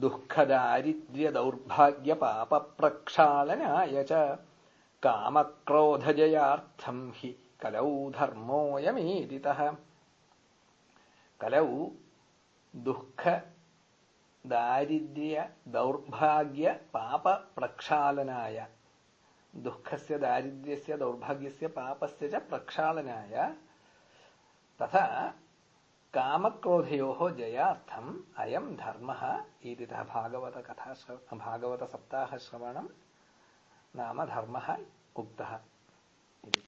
दुःखदारिद्र्यदौर्भाग्यपापप्रक्षालनाय च कामक्रोधजयार्थं हि कलौ धर्मोऽयमेदितः कलौ दुःख दारिद्र्य दौर्भाग्य पाप प्रक्षालनाय दुःखस्य दारिद्र्यस्य दौर्भाग्यस्य पापस्य च प्रक्षालनाय। तथा कामक्रोधयोः जयार्थम् अयं धर्मः इतितः भागवतकथा भागवतसप्ताहश्रवणं नाम धर्मः उक्तः